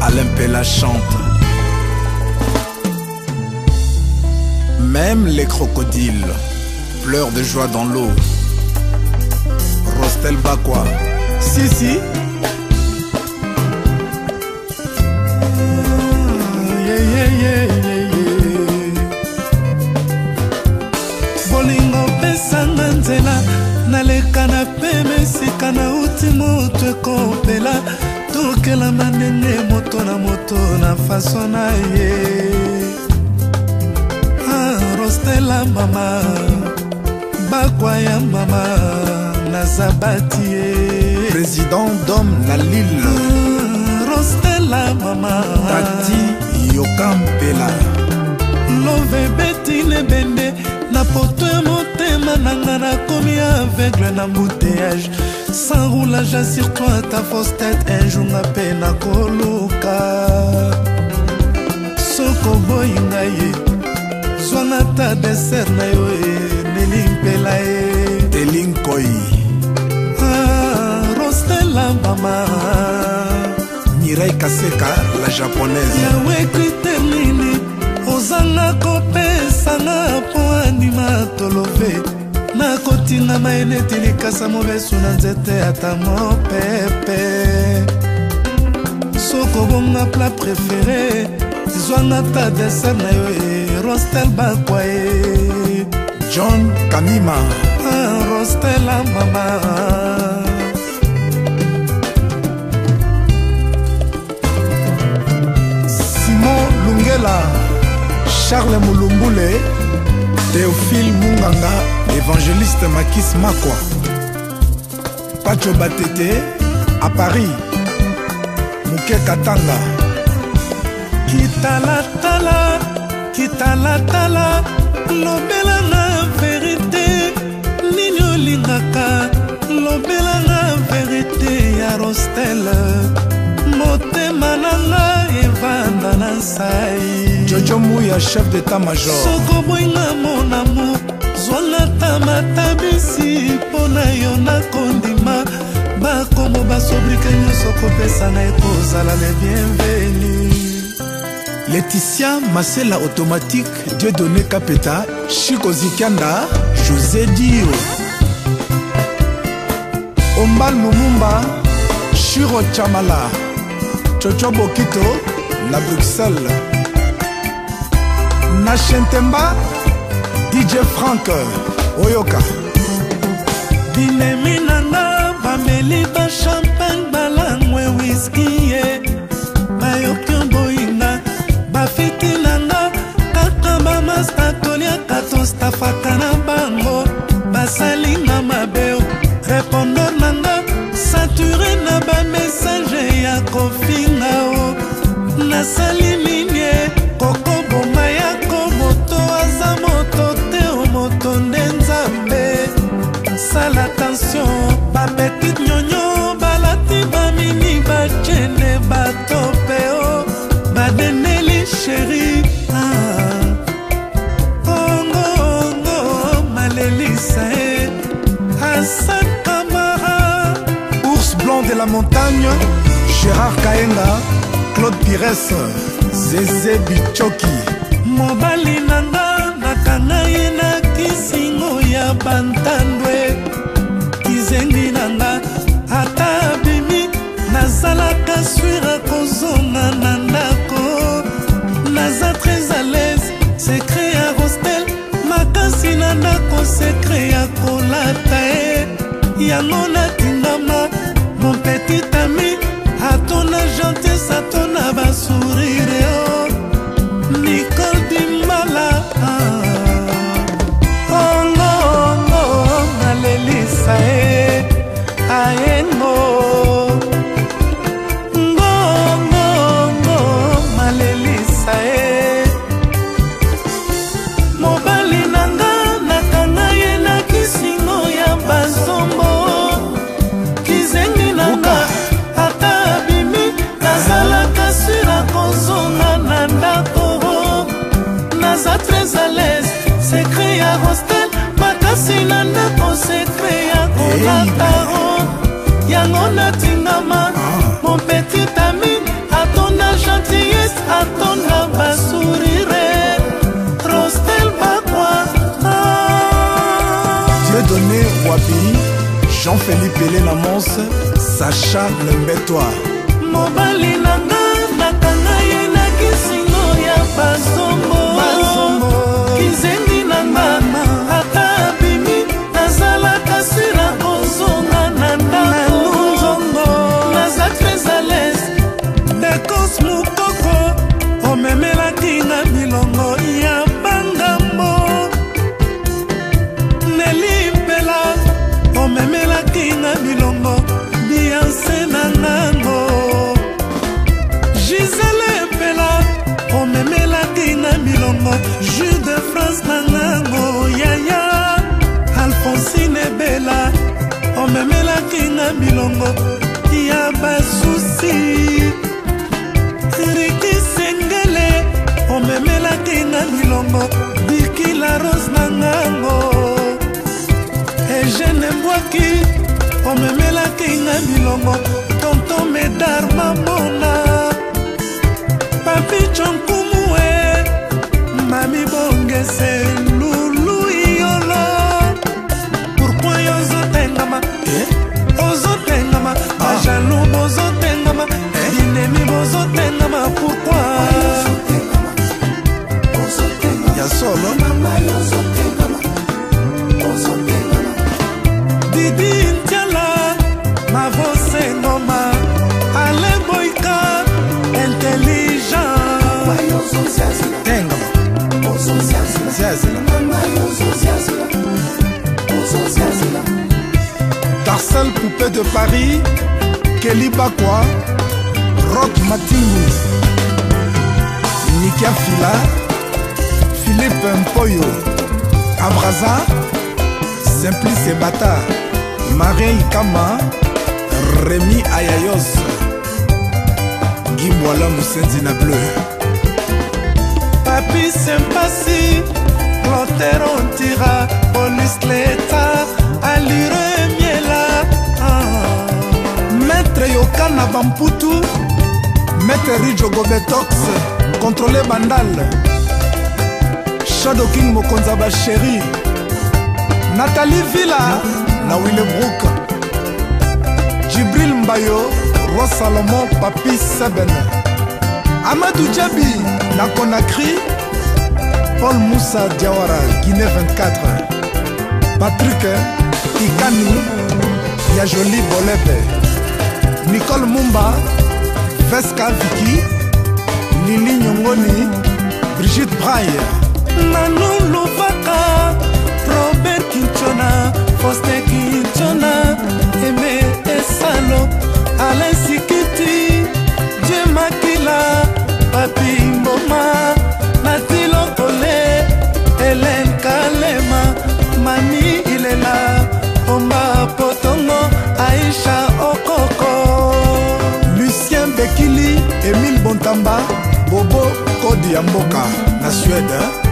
Alain Pella chante. Même les crocodiles pleurent de joie dans l'eau. Rostel Bakwa. Si, si. bolingo pesanga nzela naleka na pe kasi moto ekopela tokelama ndenge moto na moto na faso na ye ah, rostela mama bakwa ya mama naza bati ye président dom na lille ah, rostela mama tati yokampela love betine bende na poto ya motema na nga nakomi aveugle na mbuteyage sans roulage sur toi ta fausse tête un jour na mpe nakoluka sokoboyi ngai ye zwana ta desert na yo eleli mpela ye elinkoi ah, rostela bama mirai kaseka la japonaise yawe nanga mayeneti likasa mobesu na nzete ata mopepe sokobonga pla préféré zizwanga ta deser na yo e rostel bakwa ye john kamima ah, rostela mama simon lungela charles mulumbule théophile munganga évangéliste makis makwa pacho batete à paris moke katanga kitalatala kitalatala lobelanga verité nini olingaka lobelanga verité ya rostel motema na nga evanda na nsai jomuya chef d'état major sokobwinga mon amour zwalata matabisi mpo na yo nakondima bakombo basobrike nyonso kopesa na ekozala le bienvenu leticia masela automatique dieu donné kapeta chiko zikianda josé dio ombal lumumba shiro chamala coco bokito na bruxelles na shentemba dj frank oyoka dilemi nanga bameli bachampagne balangwe wiski ye bayoki oboyinga bafiti nanga kaka bamasta toliaka tostafaka na bango basalinga mabeo repondor nanga sature na bamessage ya kofinga o nasali Saïd Hassan Kamara Ours blanc de la montagne Gérard Kaenga Claude Pires Zézé Bichoki Mobali nanga nakanga ye na kisingo ya bantana sekre ya kolata ye yango natindama mon petit ami atona gentese atona basourire o oh. nicole eza très à l'aise sekre ya hostel makasi na ndako sekre ya kolakaro yango natingama mon petit ami atonda gentillesse atonda basourire rostel bakwa ah. dieu donné wapi jean-philippe ele na mons sacha lembetoir mobali na nga nakanga ye na kisingo ya baso na bilongo ya basusi riki sengele omemelaki nga milongo bikila rose na ngango egene mbwaki omemelaki nga bilongo zozoziyazela Marcel Poupée de Paris, Kelly Bakwa, Rock Matingu, Nikia Fila, Philippe Mpoyo, Abraza, Simplice Bata, Marin Ikama, Rémi Ayayos, Guy Mouala Moussendi na Bleu. Papi Sympathie. misteri jogo betox kontrole bandal shadow king mokonza basheri nathalie villa na willebrook jibril mbayo roi salomon papi seben amadou jabi na conakry paul moussa diawara guinée 24 patrik ikani ya joli bolebe nicole mumba veska viki lili nyongoni brigide brayer nanu luvaka robert kinchona foste kinchona eme pamba bobo kodi ya mboka na suède